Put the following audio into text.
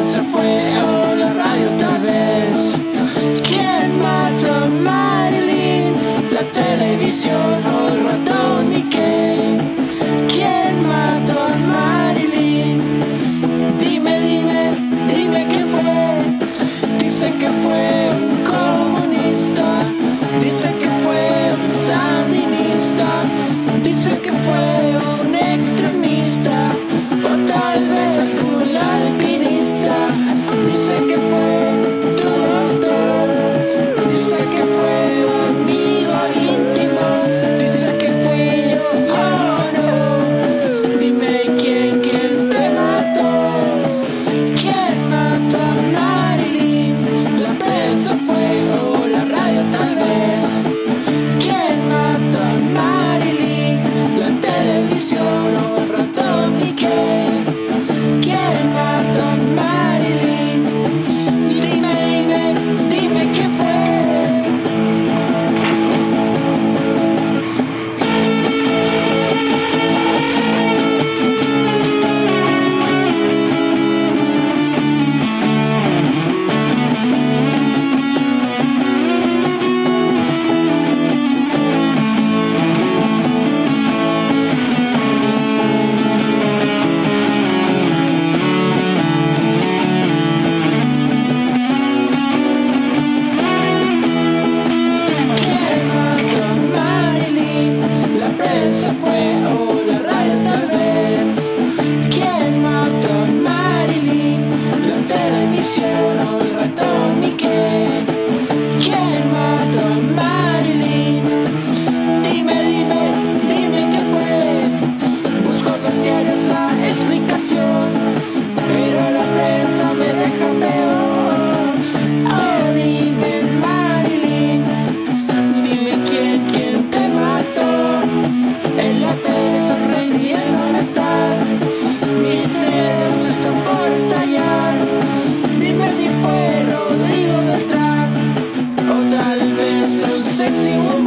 dancing for la explicación, pero la prensa me deja peor. Oh, dime Marilyn, dime quién, quién te mató. En la tele sonriendo me estás, mis dedos están por estallar. Dime si fue Rodrigo Beltrán, o tal vez un sexy.